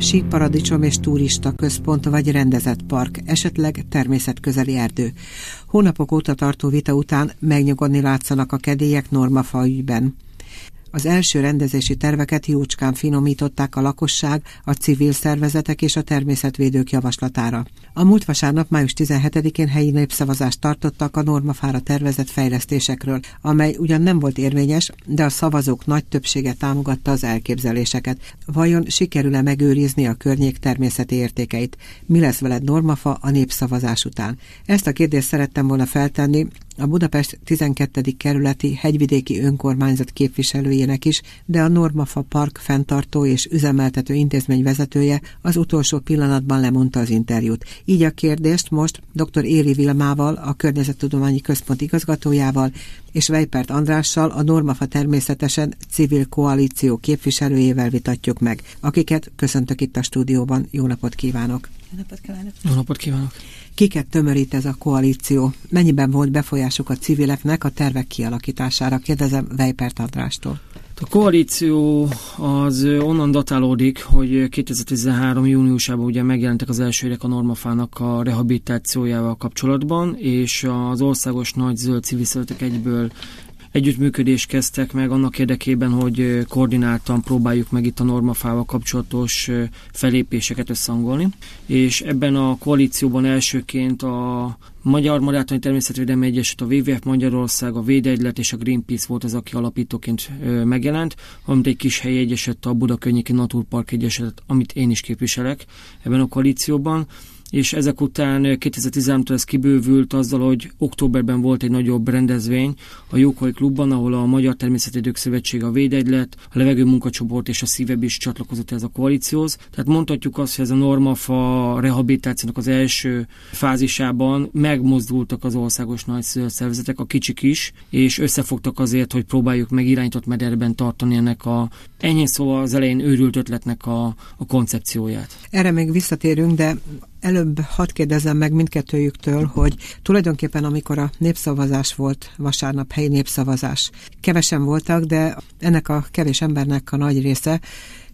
síkparadicsom és turista központ vagy rendezett park, esetleg természetközeli erdő. Hónapok óta tartó vita után megnyugodni látszanak a kedélyek normafa ügyben. Az első rendezési terveket jócskán finomították a lakosság, a civil szervezetek és a természetvédők javaslatára. A múlt vasárnap, május 17-én helyi népszavazást tartottak a normafára tervezett fejlesztésekről, amely ugyan nem volt érvényes, de a szavazók nagy többsége támogatta az elképzeléseket. Vajon sikerül-e megőrizni a környék természeti értékeit? Mi lesz veled normafa a népszavazás után? Ezt a kérdést szerettem volna feltenni a Budapest 12. kerületi hegyvidéki önkormányzat képviselőjének is, de a Normafa Park fenntartó és üzemeltető intézmény vezetője az utolsó pillanatban lemondta az interjút. Így a kérdést most dr. Éri Vilmával, a Környezettudományi Központ igazgatójával és Vejpert Andrással, a Normafa természetesen civil koalíció képviselőjével vitatjuk meg, akiket köszöntök itt a stúdióban. Jó napot kívánok! Jó napot kívánok! Jó napot kívánok! Kiket tömörít ez a koalíció? Mennyiben volt befolyásuk a civileknek a tervek kialakítására? Kérdezem Vejpert Andrástól. A koalíció az onnan datálódik, hogy 2013. júniusában ugye megjelentek az első érek a normafának a rehabilitációjával kapcsolatban, és az országos nagy zöld civil egyből együttműködést kezdtek meg annak érdekében, hogy koordináltan próbáljuk meg itt a normafával kapcsolatos felépéseket összehangolni. És ebben a koalícióban elsőként a Magyar Marátani Természetvédelmi Egyesület, a WWF Magyarország, a Védegylet és a Greenpeace volt az, aki alapítóként megjelent, valamint egy kis helyi egyeset, a Budakönnyéki Naturpark Egyeset, amit én is képviselek ebben a koalícióban és ezek után 2013-tól ez kibővült azzal, hogy októberben volt egy nagyobb rendezvény a Jókai Klubban, ahol a Magyar Természetvédők Szövetsége, a Védegylet, a Levegő Munkacsoport és a Szívebb is csatlakozott ez a koalícióhoz. Tehát mondhatjuk azt, hogy ez a normafa rehabilitációnak az első fázisában megmozdultak az országos nagy szervezetek, a kicsik is, és összefogtak azért, hogy próbáljuk meg irányított mederben tartani ennek a enyhén szóval az elején őrült ötletnek a, a koncepcióját. Erre még visszatérünk, de előbb hadd kérdezem meg mindkettőjüktől, hogy tulajdonképpen amikor a népszavazás volt, vasárnap helyi népszavazás, kevesen voltak, de ennek a kevés embernek a nagy része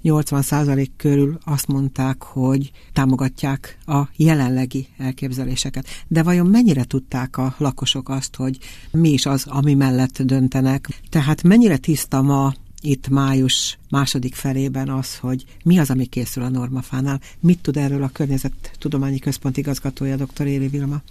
80% körül azt mondták, hogy támogatják a jelenlegi elképzeléseket. De vajon mennyire tudták a lakosok azt, hogy mi is az, ami mellett döntenek? Tehát mennyire tiszta ma itt május második felében az, hogy mi az, ami készül a normafánál. Mit tud erről a Környezettudományi Központ igazgatója, dr. Éri Vilma?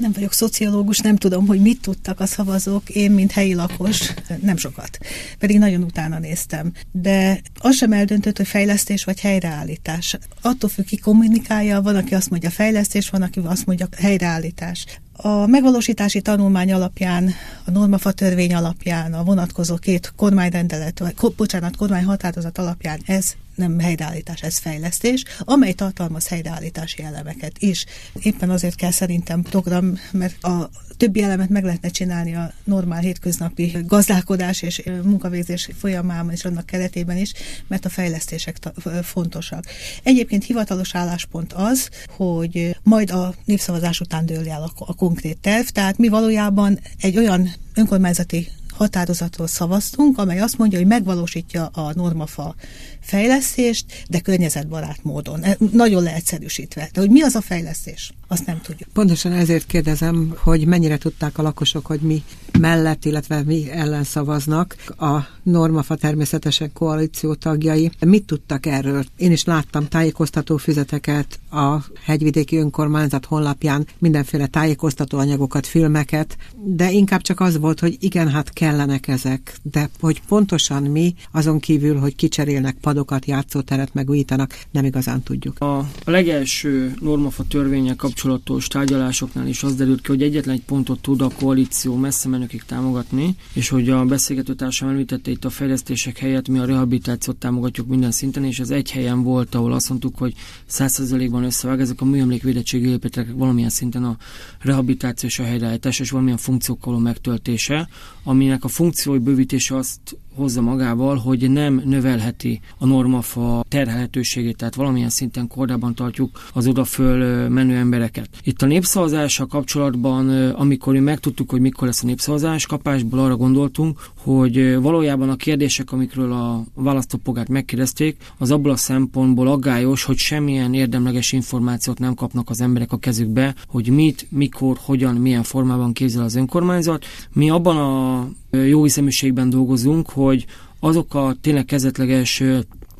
nem vagyok szociológus, nem tudom, hogy mit tudtak a szavazók, én, mint helyi lakos, nem sokat. Pedig nagyon utána néztem. De az sem eldöntött, hogy fejlesztés vagy helyreállítás. Attól függ, ki kommunikálja, van, aki azt mondja fejlesztés, van, aki azt mondja helyreállítás. A megvalósítási tanulmány alapján, a normafa törvény alapján, a vonatkozó két kormányrendelet, vagy bocsánat, kormányhatározat alapján ez nem helyreállítás, ez fejlesztés, amely tartalmaz helyreállítási elemeket is. Éppen azért kell szerintem program, mert a többi elemet meg lehetne csinálni a normál hétköznapi gazdálkodás és munkavégzés folyamában és annak keretében is, mert a fejlesztések fontosak. Egyébként hivatalos álláspont az, hogy majd a népszavazás után dől el a, a konkrét terv, tehát mi valójában egy olyan önkormányzati határozatról szavaztunk, amely azt mondja, hogy megvalósítja a normafa fejlesztést, de környezetbarát módon. Nagyon leegyszerűsítve. De hogy mi az a fejlesztés, azt nem tudjuk. Pontosan ezért kérdezem, hogy mennyire tudták a lakosok, hogy mi mellett, illetve mi ellen szavaznak. A Normafa természetesen koalíció tagjai. Mit tudtak erről? Én is láttam tájékoztató füzeteket a hegyvidéki önkormányzat honlapján, mindenféle tájékoztató anyagokat, filmeket, de inkább csak az volt, hogy igen, hát kellenek ezek, de hogy pontosan mi, azon kívül, hogy kicserélnek padokat, játszóteret megújítanak, nem igazán tudjuk. A, legelső normafa törvények kapcsolatos tárgyalásoknál is az derült ki, hogy egyetlen egy pontot tud a koalíció messze menőkig támogatni, és hogy a beszélgető társam említette itt a fejlesztések helyett mi a rehabilitációt támogatjuk minden szinten, és az egy helyen volt, ahol azt mondtuk, hogy 100%-ban összevág ezek a műemlékvédettségi épületek valamilyen szinten a rehabilitáció és a helyreállítás és valamilyen funkciókkal megtöltése, aminek a funkciói bővítése azt hozza magával, hogy nem növelheti a normafa terhelhetőségét, tehát valamilyen szinten kordában tartjuk az odaföl menő embereket. Itt a népszavazással kapcsolatban, amikor mi megtudtuk, hogy mikor lesz a népszavazás, kapásból arra gondoltunk, hogy valójában a kérdések, amikről a választópolgárt megkérdezték, az abból a szempontból aggályos, hogy semmilyen érdemleges információt nem kapnak az emberek a kezükbe, hogy mit, mikor, hogyan, milyen formában képzel az önkormányzat. Mi abban a jó hiszeműségben dolgozunk, hogy azok a tényleg kezdetleges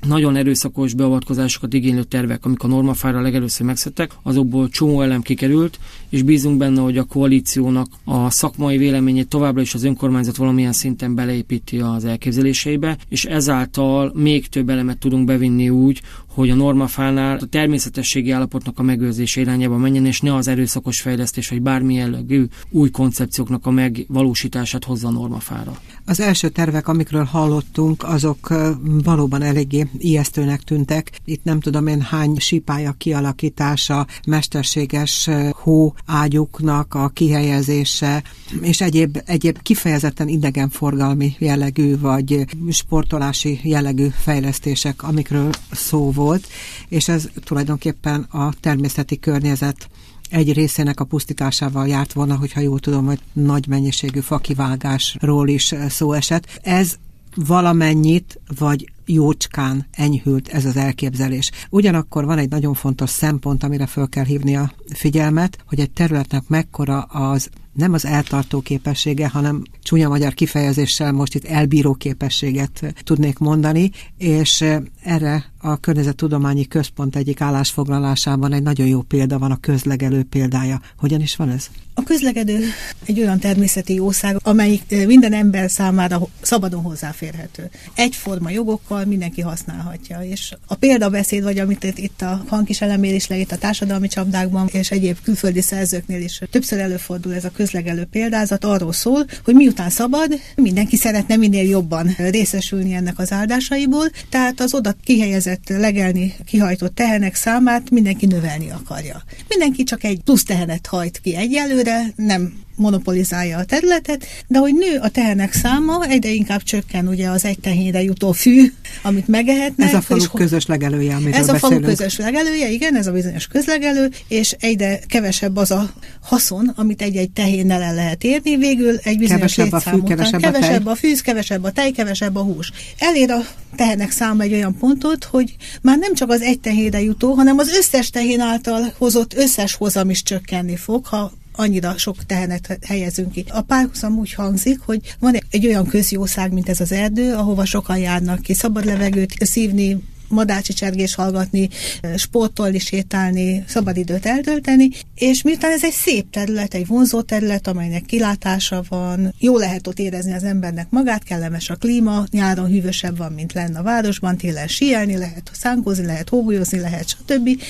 nagyon erőszakos beavatkozásokat igénylő tervek, amik a normafára legelőször megszedtek, azokból csomó elem kikerült, és bízunk benne, hogy a koalíciónak a szakmai véleményét továbbra is az önkormányzat valamilyen szinten beleépíti az elképzeléseibe, és ezáltal még több elemet tudunk bevinni úgy, hogy a normafánál a természetességi állapotnak a megőrzése irányába menjen, és ne az erőszakos fejlesztés, vagy bármilyen jellegű új koncepcióknak a megvalósítását hozza a normafára. Az első tervek, amikről hallottunk, azok valóban eléggé ijesztőnek tűntek. Itt nem tudom én hány sípája kialakítása, mesterséges hó ágyuknak a kihelyezése, és egyéb, egyéb kifejezetten idegenforgalmi jellegű, vagy sportolási jellegű fejlesztések, amikről szó volt, és ez tulajdonképpen a természeti környezet egy részének a pusztításával járt volna, hogyha jól tudom, hogy nagy mennyiségű fakivágásról is szó esett. Ez valamennyit, vagy jócskán enyhült ez az elképzelés. Ugyanakkor van egy nagyon fontos szempont, amire föl kell hívni a figyelmet, hogy egy területnek mekkora az nem az eltartó képessége, hanem csúnya magyar kifejezéssel most itt elbíró képességet tudnék mondani, és erre a Környezettudományi Központ egyik állásfoglalásában egy nagyon jó példa van, a közlegelő példája. Hogyan is van ez? A közlekedő egy olyan természeti jószág, amelyik minden ember számára szabadon hozzáférhető. Egyforma jogokkal mindenki használhatja. És a példabeszéd, vagy amit itt a hangkis elemér leírt a társadalmi csapdákban, és egyéb külföldi szerzőknél is többször előfordul ez a közlegelő példázat, arról szól, hogy miután szabad, mindenki szeretne minél jobban részesülni ennek az áldásaiból, tehát az oda kihelyezett, legelni kihajtott tehenek számát mindenki növelni akarja. Mindenki csak egy plusz tehenet hajt ki egyelőre, nem monopolizálja a területet, de hogy nő a tehenek száma, egyre inkább csökken ugye az egy tehénre jutó fű, amit megehetnek. Ez a falu közös legelője, amiről Ez a beszélünk. falu közös legelője, igen, ez a bizonyos közlegelő, és egyre kevesebb az a haszon, amit egy-egy tehénnel el lehet érni, végül egy bizonyos kevesebb a fű, után. kevesebb, kevesebb a, a fűz, kevesebb a tej, kevesebb a hús. Elér a tehenek száma egy olyan pontot, hogy már nem csak az egy tehénre jutó, hanem az összes tehén által hozott összes hozam is csökkenni fog, ha annyira sok tehenet helyezünk ki. A párhuzam úgy hangzik, hogy van egy olyan közjószág, mint ez az erdő, ahova sokan járnak ki szabad levegőt szívni, madácsi csergés hallgatni, sportolni, sétálni, szabadidőt eltölteni, és miután ez egy szép terület, egy vonzó terület, amelynek kilátása van, jó lehet ott érezni az embernek magát, kellemes a klíma, nyáron hűvösebb van, mint lenne a városban, télen síelni lehet, szánkozni lehet, hógolyozni lehet, stb.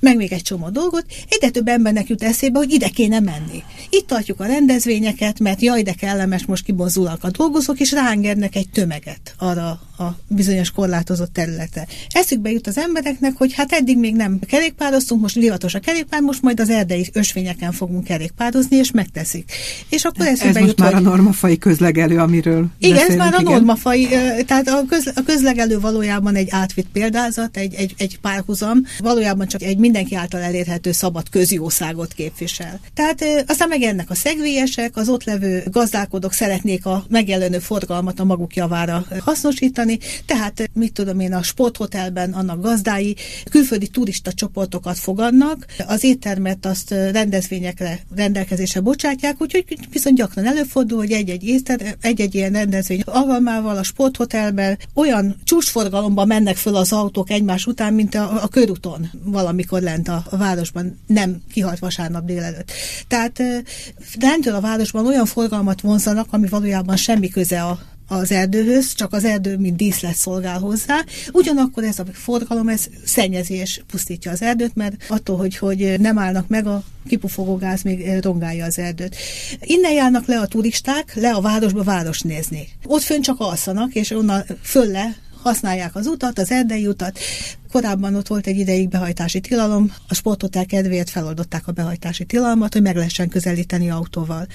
Meg még egy csomó dolgot. Egyre több embernek jut eszébe, hogy ide kéne menni. Itt tartjuk a rendezvényeket, mert jaj, de kellemes, most kibonzulnak a dolgozók, és ráengednek egy tömeget arra a bizonyos korlátozott területre. Eszükbe jut az embereknek, hogy hát eddig még nem kerékpároztunk, most divatos a kerékpár, most majd az erdei ösvényeken fogunk kerékpározni, és megteszik. És akkor eszükbe ez most jut, már hogy... a normafai közlegelő, amiről Igen, beszélünk, ez már a normafai, tehát a, közle, a közlegelő valójában egy átvitt példázat, egy, egy, egy párhuzam, valójában csak egy mindenki által elérhető szabad közjószágot képvisel. Tehát aztán megjelennek a szegvélyesek, az ott levő gazdálkodók szeretnék a megjelenő forgalmat a maguk javára hasznosítani, tehát ö, mit tudom én, a sporthotelben annak gazdái külföldi turista csoportokat fogadnak, az éttermet azt ö, rendezvényekre rendelkezésre bocsátják, úgyhogy viszont gyakran előfordul, hogy egy-egy étterem, egy-egy ilyen rendezvény alkalmával a sporthotelben olyan csúcsforgalomban mennek föl az autók egymás után, mint a, a körúton valamikor lent a, a városban, nem kihalt vasárnap délelőtt. Tehát ö, lentől a városban olyan forgalmat vonzanak, ami valójában semmi köze a az erdőhöz, csak az erdő, mint díszlet szolgál hozzá. Ugyanakkor ez a forgalom, ez szennyezés pusztítja az erdőt, mert attól, hogy, hogy nem állnak meg, a kipufogógáz még rongálja az erdőt. Innen járnak le a turisták, le a városba város nézni. Ott fönn csak alszanak, és onnan fölle használják az utat, az erdei utat. Korábban ott volt egy ideig behajtási tilalom, a sporthotel kedvéért feloldották a behajtási tilalmat, hogy meg lehessen közelíteni autóval.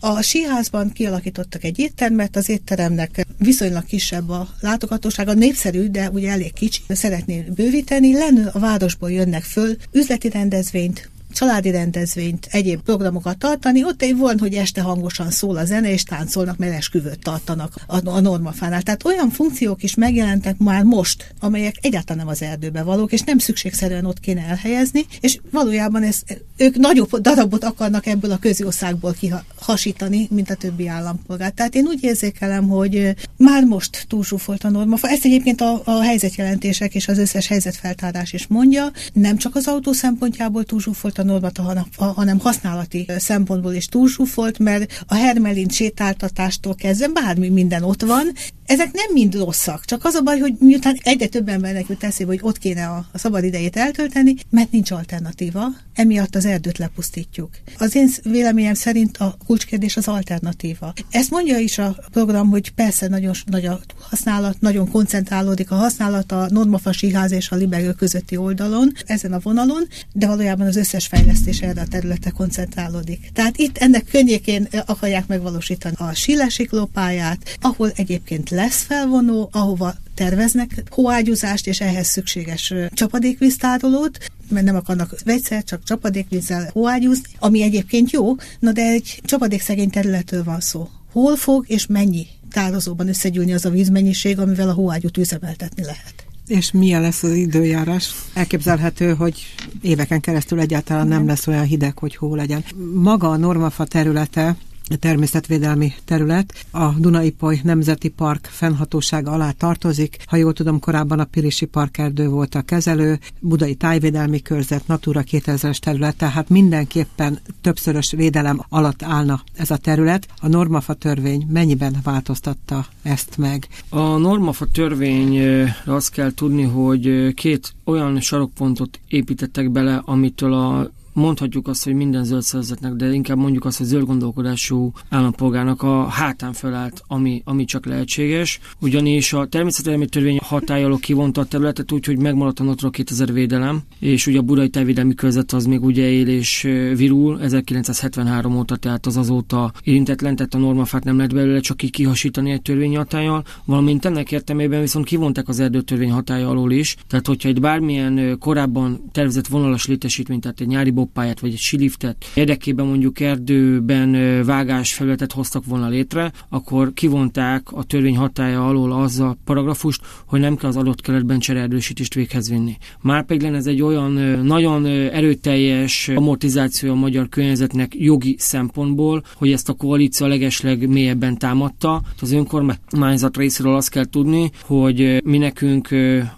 A síházban kialakítottak egy éttermet, az étteremnek viszonylag kisebb a látogatósága, népszerű, de ugye elég kicsi, szeretné bővíteni, lenne a városból jönnek föl üzleti rendezvényt, családi rendezvényt, egyéb programokat tartani, ott egy van, hogy este hangosan szól a zene, és táncolnak, mert esküvőt tartanak a, a normafánál. Tehát olyan funkciók is megjelentek már most, amelyek egyáltalán nem az erdőbe valók, és nem szükségszerűen ott kéne elhelyezni, és valójában ez, ők nagyobb darabot akarnak ebből a közjószágból kihasítani, mint a többi állampolgár. Tehát én úgy érzékelem, hogy már most túlzsúfolt a normafa. Ezt egyébként a, a helyzetjelentések és az összes helyzetfeltárás is mondja. Nem csak az autó szempontjából túlzsúfolt a normata, hanem használati szempontból is túlzsúfolt, mert a hermelin sétáltatástól kezdve bármi minden ott van, ezek nem mind rosszak, csak az a baj, hogy miután egyre több embernek jut eszébe, hogy ott kéne a, szabad idejét eltölteni, mert nincs alternatíva, emiatt az erdőt lepusztítjuk. Az én véleményem szerint a kulcskérdés az alternatíva. Ezt mondja is a program, hogy persze nagyon nagy a használat, nagyon koncentrálódik a használat a normafasiház és a libegő közötti oldalon, ezen a vonalon, de valójában az összes fejlesztés a területre koncentrálódik. Tehát itt ennek könnyékén akarják megvalósítani a sílesiklópályát, ahol egyébként lesz felvonó, ahova terveznek hóágyúzást, és ehhez szükséges csapadékvíztárolót, mert nem akarnak vegyszer, csak csapadékvízzel hóágyúzni, ami egyébként jó, na de egy csapadékszegény területről van szó. Hol fog és mennyi tározóban összegyűlni az a vízmennyiség, amivel a hóágyút üzemeltetni lehet? És milyen lesz az időjárás? Elképzelhető, hogy éveken keresztül egyáltalán nem lesz olyan hideg, hogy hó legyen. Maga a Normafa területe természetvédelmi terület. A Dunai-Poly Nemzeti Park fennhatósága alá tartozik. Ha jól tudom, korábban a Pirisi Parkerdő volt a kezelő, Budai Tájvédelmi Körzet, Natura 2000-es terület, tehát mindenképpen többszörös védelem alatt állna ez a terület. A Normafa törvény mennyiben változtatta ezt meg? A Normafa törvény azt kell tudni, hogy két olyan sarokpontot építettek bele, amitől a mondhatjuk azt, hogy minden zöld szervezetnek, de inkább mondjuk azt, hogy zöld gondolkodású állampolgárnak a hátán felállt, ami, ami csak lehetséges. Ugyanis a természetvédelmi törvény hatály alól kivonta a területet úgy, hogy megmaradt a Natura 2000 védelem, és ugye a Budai Tájvédelmi Körzet az még ugye él és virul. 1973 óta, tehát az azóta érintetlen, tehát a normafát nem lehet belőle csak így kihasítani egy törvény hatállyal, valamint ennek értelmében viszont kivonták az erdőtörvény hatája alól is, tehát hogyha egy bármilyen korábban tervezett vonalas létesítmény, tehát egy nyári autópályát vagy egy siliftet érdekében mondjuk erdőben vágás felületet hoztak volna létre, akkor kivonták a törvény hatája alól az a paragrafust, hogy nem kell az adott keletben csereerdősítést véghez vinni. Márpedig lenne ez egy olyan nagyon erőteljes amortizáció a magyar környezetnek jogi szempontból, hogy ezt a koalíció legesleg mélyebben támadta. Az önkormányzat részéről azt kell tudni, hogy mi nekünk,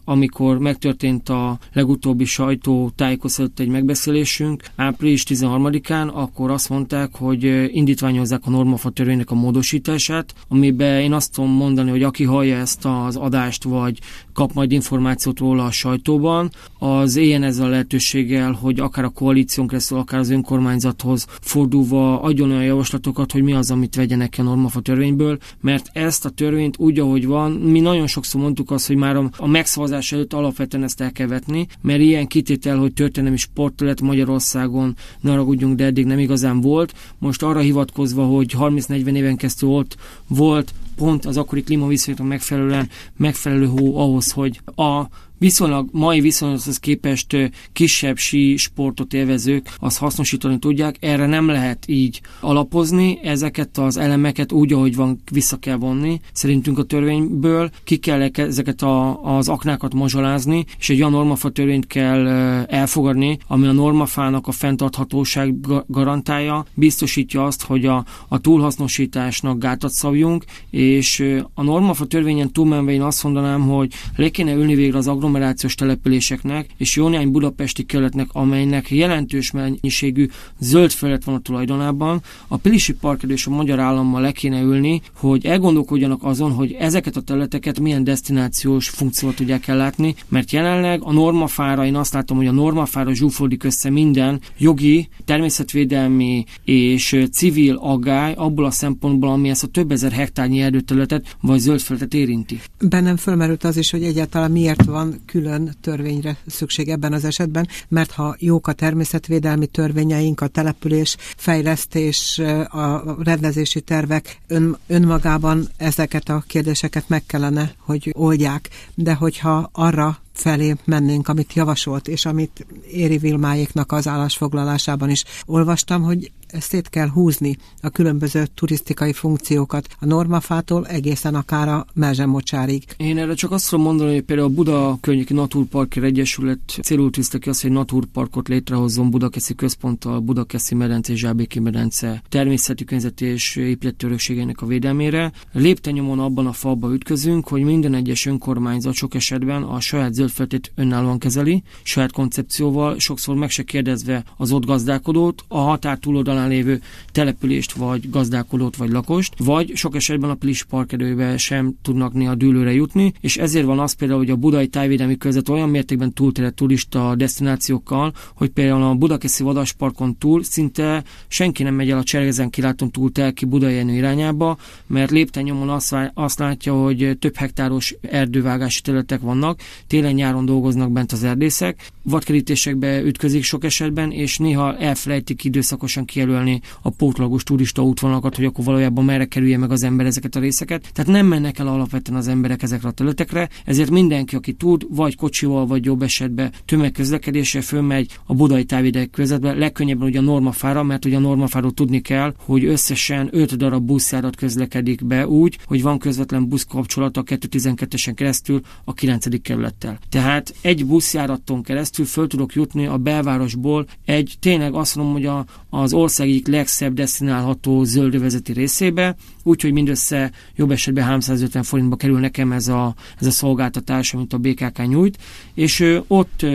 amikor megtörtént a legutóbbi sajtó tájékoztatott egy megbeszélésünk, április 13-án, akkor azt mondták, hogy indítványozzák a normafa törvénynek a módosítását, amiben én azt tudom mondani, hogy aki hallja ezt az adást, vagy kap majd információt róla a sajtóban, az éljen ezzel a lehetőséggel, hogy akár a koalíción keresztül, akár az önkormányzathoz fordulva adjon olyan javaslatokat, hogy mi az, amit vegyenek a normafa törvényből, mert ezt a törvényt úgy, ahogy van, mi nagyon sokszor mondtuk azt, hogy már a megszavazás előtt alapvetően ezt el kell vetni, mert ilyen kitétel, hogy történelmi sportterület Magyarország Magyarországon, ne ragudjunk, de eddig nem igazán volt. Most arra hivatkozva, hogy 30-40 éven keresztül ott volt pont az akkori klímaviszonyoknak megfelelően megfelelő hó ahhoz, hogy a viszonylag mai viszonyhoz képest kisebb sí sportot élvezők azt hasznosítani tudják. Erre nem lehet így alapozni, ezeket az elemeket úgy, ahogy van, vissza kell vonni. Szerintünk a törvényből ki kell ezeket a, az aknákat mazsolázni, és egy olyan normafa törvényt kell elfogadni, ami a normafának a fenntarthatóság garantálja, biztosítja azt, hogy a, a túlhasznosításnak gátat szabjunk, és a normafa törvényen túlmenve én azt mondanám, hogy le kéne ülni végre az agrom agglomerációs településeknek és jó néhány budapesti kerületnek, amelynek jelentős mennyiségű zöld felett van a tulajdonában, a Pilisi Parked és a magyar állammal le kéne ülni, hogy elgondolkodjanak azon, hogy ezeket a területeket milyen destinációs funkciót tudják ellátni, mert jelenleg a normafára, én azt látom, hogy a normafára zsúfoldik össze minden jogi, természetvédelmi és civil aggály abból a szempontból, ami ezt a több ezer hektárnyi erdőt természetvédő területet vagy zöld felületet érinti. Bennem fölmerült az is, hogy egyáltalán miért van külön törvényre szükség ebben az esetben, mert ha jók a természetvédelmi törvényeink, a település, fejlesztés, a rendezési tervek ön, önmagában ezeket a kérdéseket meg kellene, hogy oldják, de hogyha arra felé mennénk, amit javasolt, és amit Éri Vilmáéknak az állásfoglalásában is olvastam, hogy szét kell húzni a különböző turisztikai funkciókat a normafától egészen akár a Melzsemocsárig. Én erre csak azt tudom mondani, hogy például a Buda Környéki Naturpark Egyesület célul tűzte ki azt, hogy naturparkot létrehozzon Budakeszi központtal, Budakeszi medence és Zsábéki medence természeti környezeti és épülettörökségének a védelmére. Léptenyomon abban a falba ütközünk, hogy minden egyes önkormányzat sok esetben a saját zöldfeltét önállóan kezeli, saját koncepcióval, sokszor meg se kérdezve az ott gazdálkodót, a határ túloldalán oldalán lévő települést, vagy gazdálkodót, vagy lakost, vagy sok esetben a Plis parkerőbe sem tudnak néha dűlőre jutni, és ezért van az például, hogy a budai tájvédelmi között olyan mértékben túlterett turista destinációkkal, hogy például a Budakeszi Vadasparkon túl szinte senki nem megy el a Csergezen kilátón túl ki Budai Jenő irányába, mert lépten azt, azt látja, hogy több hektáros erdővágási területek vannak, télen-nyáron dolgoznak bent az erdészek, vadkerítésekbe ütközik sok esetben, és néha elfelejtik időszakosan kijelölni kijelölni a pótlagos turista útvonalakat, hogy akkor valójában merre kerülje meg az ember ezeket a részeket. Tehát nem mennek el alapvetően az emberek ezekre a területekre, ezért mindenki, aki tud, vagy kocsival, vagy jobb esetben tömegközlekedésre fölmegy a budai távidek közvetbe, legkönnyebben ugye a normafára, mert ugye a normafáról tudni kell, hogy összesen 5 darab buszjárat közlekedik be úgy, hogy van közvetlen busz kapcsolata a 212-esen keresztül a 9. kerülettel. Tehát egy buszjáraton keresztül föl tudok jutni a belvárosból egy tényleg azt mondom, hogy a, az ország egyik legszebb destinálható zöldövezeti részébe, úgyhogy mindössze jobb esetben 350 forintba kerül nekem ez a, ez a szolgáltatás, amit a BKK nyújt, és ott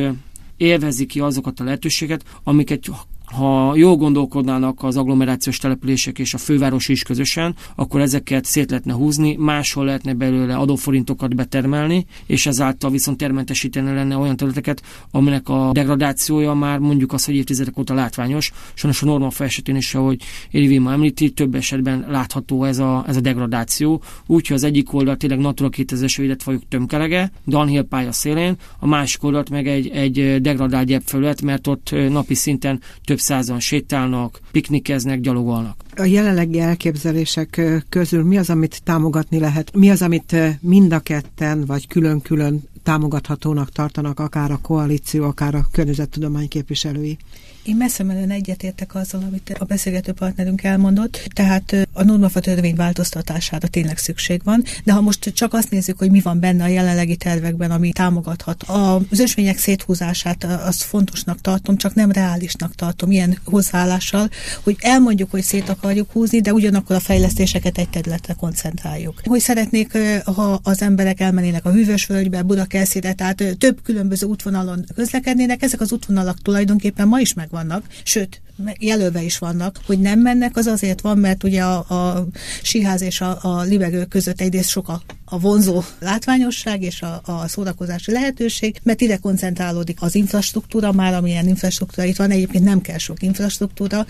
élvezi ki azokat a lehetőséget, amiket ha jól gondolkodnának az agglomerációs települések és a főváros is közösen, akkor ezeket szét lehetne húzni, máshol lehetne belőle adóforintokat betermelni, és ezáltal viszont termentesíteni lenne olyan területeket, aminek a degradációja már mondjuk az, hogy évtizedek óta látványos. Sajnos a norma esetén is, ahogy Éri ma említi, több esetben látható ez a, ez a degradáció. Úgyhogy az egyik oldal tényleg Natura 2000-es védett fajok tömkelege, Danhill pálya szélén, a másik oldalt meg egy, egy degradált gyepfelület, mert ott napi szinten több százan sétálnak, piknikeznek, gyalogolnak. A jelenlegi elképzelések közül mi az, amit támogatni lehet? Mi az, amit mind a ketten, vagy külön-külön támogathatónak tartanak akár a koalíció, akár a környezettudomány képviselői? Én messze menően egyetértek azzal, amit a beszélgető partnerünk elmondott, tehát a normafa törvény változtatására tényleg szükség van, de ha most csak azt nézzük, hogy mi van benne a jelenlegi tervekben, ami támogathat, az ösvények széthúzását azt fontosnak tartom, csak nem reálisnak tartom ilyen hozzáállással, hogy elmondjuk, hogy szét akarjuk húzni, de ugyanakkor a fejlesztéseket egy területre koncentráljuk. Hogy szeretnék, ha az emberek elmennének a Hűvösvölgybe, Budakeszire, tehát több különböző útvonalon közlekednének, ezek az útvonalak tulajdonképpen ma is meg vannak, sőt, jelölve is vannak, hogy nem mennek, az azért van, mert ugye a, a síház és a, a libegő között egyrészt sok a, a vonzó látványosság és a, a szórakozási lehetőség, mert ide koncentrálódik az infrastruktúra, már amilyen infrastruktúra itt van, egyébként nem kell sok infrastruktúra,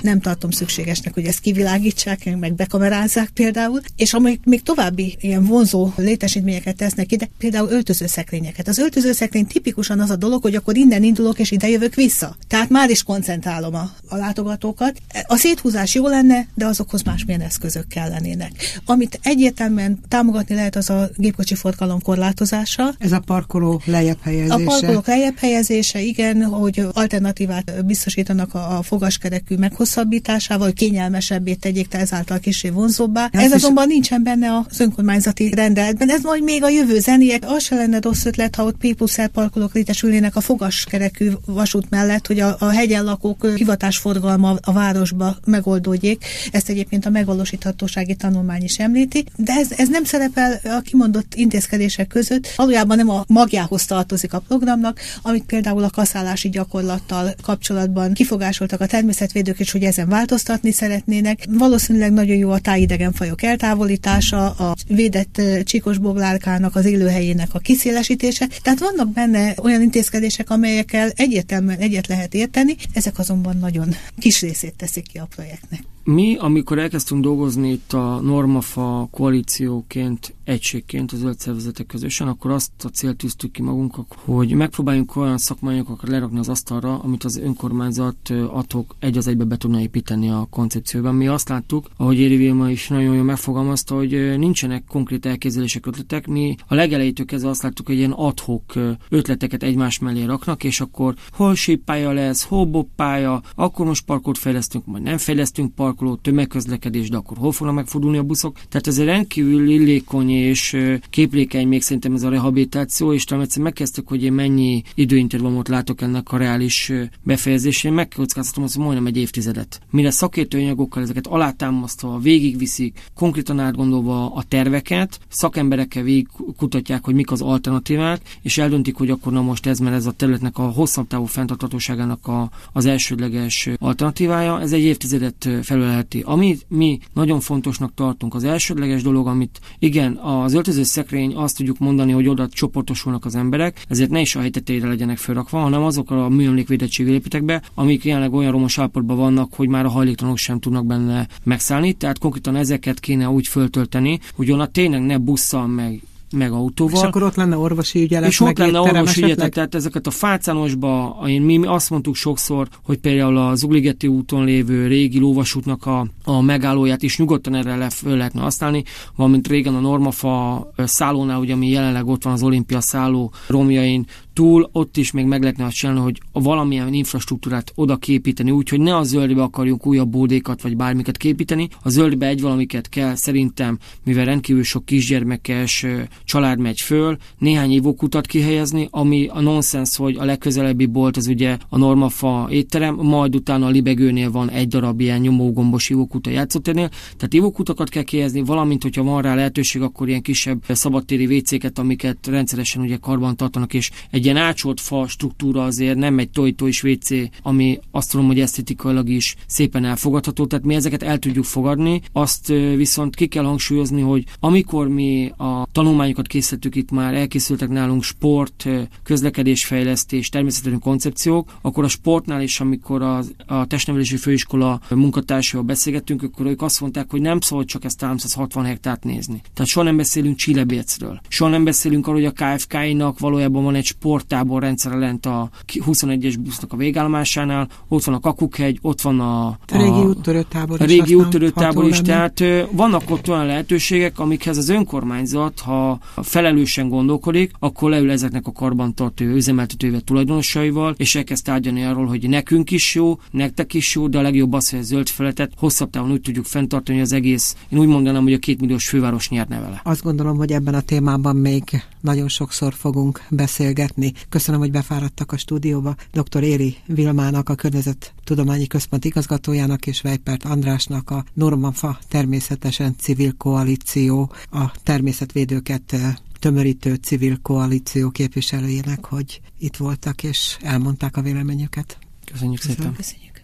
nem tartom szükségesnek, hogy ezt kivilágítsák, meg bekamerázzák például, és amik még további ilyen vonzó létesítményeket tesznek ide, például öltözőszekrényeket. Az öltözőszekrény tipikusan az a dolog, hogy akkor innen indulok és ide jövök vissza. Tehát már is koncentrálom a, a látogatókat. A széthúzás jó lenne, de azokhoz másmilyen eszközök kellenének. Amit egyértelműen támogatni lehet, az a gépkocsi forgalom korlátozása. Ez a parkoló lejjebb helyezése. A parkolók lejjebb helyezése, igen, hogy alternatívát biztosítanak a, a fogaskerekű meghosszabbításával, kényelmesebbé tegyék, te ezáltal kisé vonzóbbá. Ezt Ez azonban nincsen benne az önkormányzati rendeletben. Ez majd még a jövő zeniek. Az se lenne rossz ötlet, ha ott P parkolók létesülnének a fogaskerekű vasút mellett, hogy a, a hegyen lakók hivatásforgalma a városba megoldódjék. Ezt egyébként a megvalósíthatósági tanulmány is említi, de ez, ez nem szerepel a kimondott intézkedések között. Valójában nem a magjához tartozik a programnak, amit például a kaszálási gyakorlattal kapcsolatban kifogásoltak a természetvédők, és hogy ezen változtatni szeretnének. Valószínűleg nagyon jó a tájidegen fajok eltávolítása, a védett csíkosboglárkának az élőhelyének a kiszélesítése. Tehát vannak benne olyan intézkedések, amelyekkel egyértelműen egyet lehet érteni, ezek azonban nagyon kis részét teszik ki a projektnek Mi, amikor elkezdtünk dolgozni itt a Normafa koalícióként, egységként az zöld szervezetek közösen, akkor azt a célt tűztük ki magunknak, hogy megpróbáljunk olyan szakmányokat lerakni az asztalra, amit az önkormányzat atok egy az egybe be tudna építeni a koncepcióban. Mi azt láttuk, ahogy Éri Vilma is nagyon jól megfogalmazta, hogy nincsenek konkrét elképzelések, ötletek. Mi a legelejétől kezdve azt láttuk, hogy ilyen adhok ötleteket egymás mellé raknak, és akkor hol síppálya lesz, hol bobbpálya, akkor most parkot fejlesztünk, majd nem fejlesztünk parkolót, tömegközlekedés, de akkor hol fognak megfordulni a buszok. Tehát ez egy rendkívül illékony és képlékeny még szerintem ez a rehabilitáció, és talán egyszer megkezdtük, hogy én mennyi időintervallumot látok ennek a reális befejezésén, megkockáztatom azt, hogy majdnem egy évtizedet. Mire szakértőanyagokkal ezeket alátámasztva, végigviszik, konkrétan átgondolva a terveket, szakemberekkel végig kutatják, hogy mik az alternatívák, és eldöntik, hogy akkor na most ez, mert ez a területnek a hosszabb távú fenntarthatóságának a, az elsődleges alternatívája, ez egy évtizedet felülheti. Amit mi nagyon fontosnak tartunk, az elsődleges dolog, amit igen, az öltöző szekrény azt tudjuk mondani, hogy oda csoportosulnak az emberek, ezért ne is a helytetére legyenek felrakva, hanem azok a műemlékvédettségű épületekbe, amik jelenleg olyan romos állapotban vannak, hogy már a hajléktalanok sem tudnak benne megszállni. Tehát konkrétan ezeket kéne úgy föltölteni, hogy onnan tényleg ne busszal meg meg autóval. És akkor ott lenne orvosi ügyelet, És ott lenne orvosi ügyelet, tehát ezeket a fácánosba, mi azt mondtuk sokszor, hogy például az Ugligeti úton lévő régi lóvasútnak a, a megállóját is nyugodtan erre le, föl lehetne használni, valamint régen a Normafa szállónál, ugye ami jelenleg ott van az olimpia szálló romjain, túl ott is még meg lehetne azt csinálni, hogy valamilyen infrastruktúrát oda képíteni, úgyhogy ne a zöldbe akarjunk újabb bódékat vagy bármiket képíteni. A zöldbe egy valamiket kell szerintem, mivel rendkívül sok kisgyermekes család megy föl, néhány ivókutat kihelyezni, ami a nonsens, hogy a legközelebbi bolt az ugye a Normafa étterem, majd utána a Libegőnél van egy darab ilyen nyomógombos ivókut a játszótérnél, tehát ivókutakat kell kihelyezni, valamint, hogyha van rá lehetőség, akkor ilyen kisebb szabadtéri WC-ket, amiket rendszeresen ugye karban tartanak, és egy ilyen ácsolt fa struktúra azért nem egy tojtó is WC, ami azt tudom, hogy esztetikailag is szépen elfogadható, tehát mi ezeket el tudjuk fogadni, azt viszont ki kell hangsúlyozni, hogy amikor mi a tanulmányokat készítettük itt már, elkészültek nálunk sport, közlekedésfejlesztés, természetesen koncepciók, akkor a sportnál is, amikor a, a testnevelési főiskola munkatársaival beszélgettünk, akkor ők azt mondták, hogy nem szabad csak ezt 360 hektárt nézni. Tehát soha nem beszélünk Csillebécről. Soha nem beszélünk arról, hogy a KFK-inak valójában van egy sport sporttábor rendszere lent a 21-es busznak a végállomásánál, ott van a Kakukhegy, ott van a, a, a régi úttörőtábor a régi úttörőtábor is, tehát vannak ott olyan lehetőségek, amikhez az önkormányzat, ha felelősen gondolkodik, akkor leül ezeknek a karbantartó üzemeltetővel tulajdonosaival, és elkezd tárgyalni arról, hogy nekünk is jó, nektek is jó, de a legjobb az, hogy a zöld feletet hosszabb távon úgy tudjuk fenntartani, hogy az egész, én úgy mondanám, hogy a két milliós főváros nyerne vele. Azt gondolom, hogy ebben a témában még nagyon sokszor fogunk beszélgetni. Köszönöm, hogy befáradtak a stúdióba. Dr. Éri Vilmának, a Tudományi Központ igazgatójának és Vejpert Andrásnak a Normanfa természetesen civil koalíció, a természetvédőket tömörítő civil koalíció képviselőjének, hogy itt voltak és elmondták a véleményüket. Köszönjük szépen. Köszönjük.